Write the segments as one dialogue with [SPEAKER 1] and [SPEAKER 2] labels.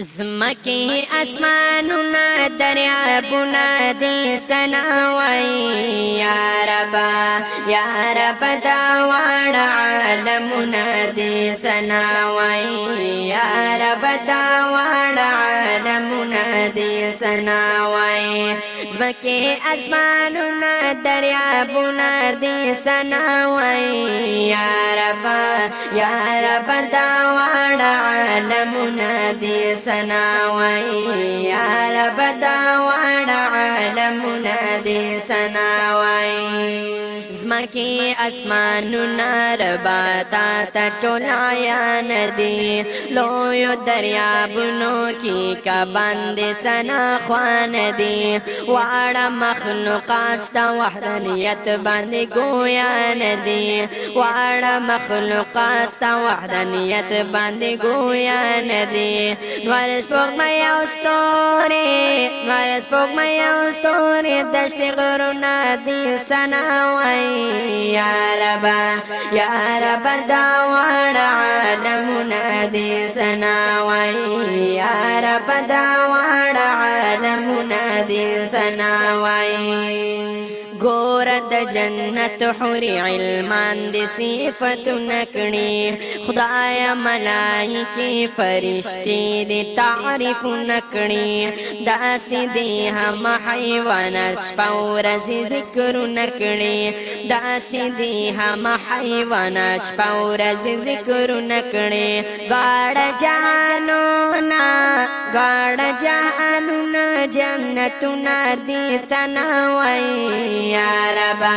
[SPEAKER 1] زمکی اسمانونا دریابونا دی سناوی یا ربا یا رب دا وړ عالمنا دی سناوی یا رب دا وړ عالمنا دی سناوی زمکی اسمانونا دریابونا دی سناوی یا ربا یا رب دا وړ عالمونه دې سناوی یا رب دا وړ عالمونه دې سنا وای زمکی اسمانونه ربا تا ته ټول عیان دي لوی دریابونو کې کا باندې سنا خوان دي واړه مخلوقات ستا وحدانیت باندې ګویان دي واړه مخلوقات ستا وحدانیت باندې ګویان دي نور سپوږمۍ او ستوري نور سپوږمۍ او ستوري دشت غرونه دي سنا وای یا رب یا رب دا وړ عالمونه دي سنا وای یا رب دا وړ عالمونه دي سنا وای ګور د جنت حور علمان د صفت نکړي خدای ملائکه فرشتي د تعریف نکړي داسې دي هم حیوانات شپور ذکر نکړي داسې دي هم حیوانات شپور ذکر نکړي غاړ جانو نا غاړ جانو نا جنتونه دي تنوي یا رب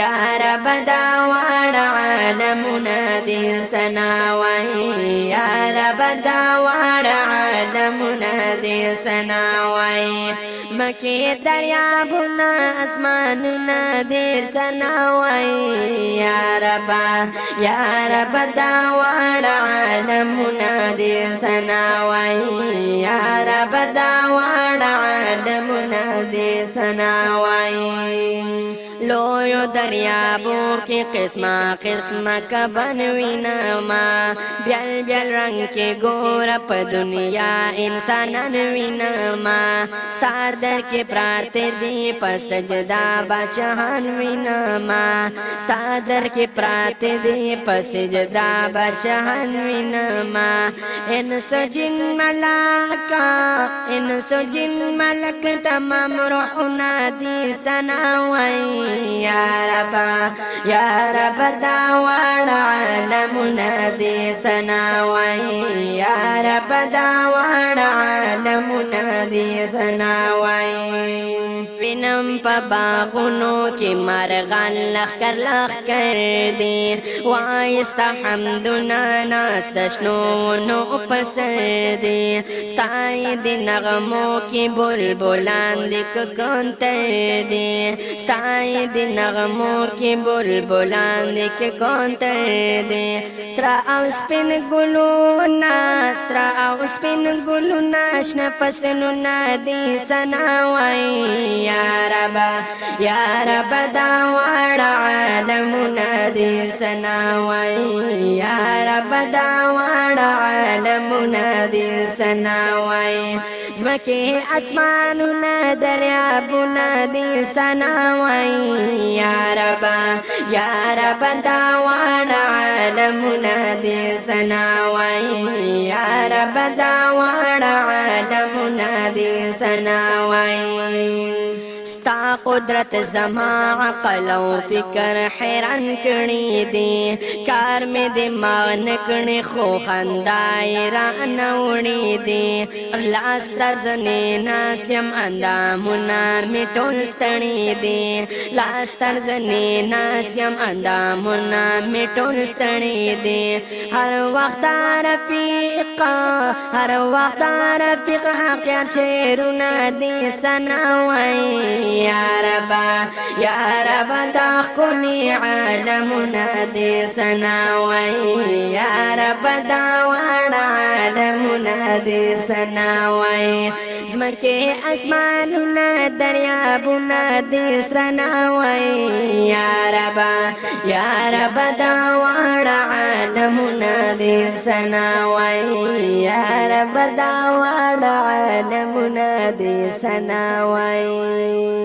[SPEAKER 1] یا رب دا وړ عالمونه دې سنا وای یا رب دا وړ عالمونه دې سنا وای مکه دریابونه اسمانونه دې سنا وای رب یا رب دا وړ عالمونه دې سنا وای یا رب دا وړ عالمونه دې سنا وای لویو دریابو کې قسمه قسمه کبن وینما بیل بیل رنگ کې ګور په دنیا انسانان وینما ستار در کې پرات دی پس سجدا بچهان وینما ستار در کې پرات دی پس سجدا بچهان وینما ان سجن ملاکا ان سجن ملک تمام روحنا دی سنا وای pa یا رب دا وړ عالمونه دې سنا وای یا رب دا وړ عالمونه دې سنا وای وینم په باغونو کې مرغان لخ کر لخ کر دي. وای استحمدنا ناس د شنو نو پسر دي. ستای د نغمو کې بلبلان د کونتر دي. ستای د نغمو کې بلبلان د کونتر دي سرا او سپین ګلونا سرا او سپین ګلونا شنه پسنو ندي سنا وای یا رب یا رب دا وړ عالمونه دې سنا وای یا رب دا وړ عالمونه دې سنا وای زمکه اسمانونه دریابونه دې سنا وای یا رب یا رب دا وړ عالمونه دې سنا وای یا رب دا وړ عالمونه دې سنا وای ستا قدرت زما عقل او فکر حیران کړي دي کار مې دماغ نکړي خو خندای را نوړي دي لاس ترځنې ناسم اندامونه مې ټول ستړي دي. لاس ترځنې ناسم اندامونه مې ټول ستړي دي. هر وخت رفیق هر وخت رفیق حق شعرونه دي سنوي یا رب یا رب دا خلی عالمنا دی سناوي. یا رب دا وړ عالمنا دی سناوي. زمکه اسمانونه دریابونه دی سناوي. یا رب یا رب دا وړ عالمنا دی سناوي. یا رب دا وړ عالمنا دی سناوي.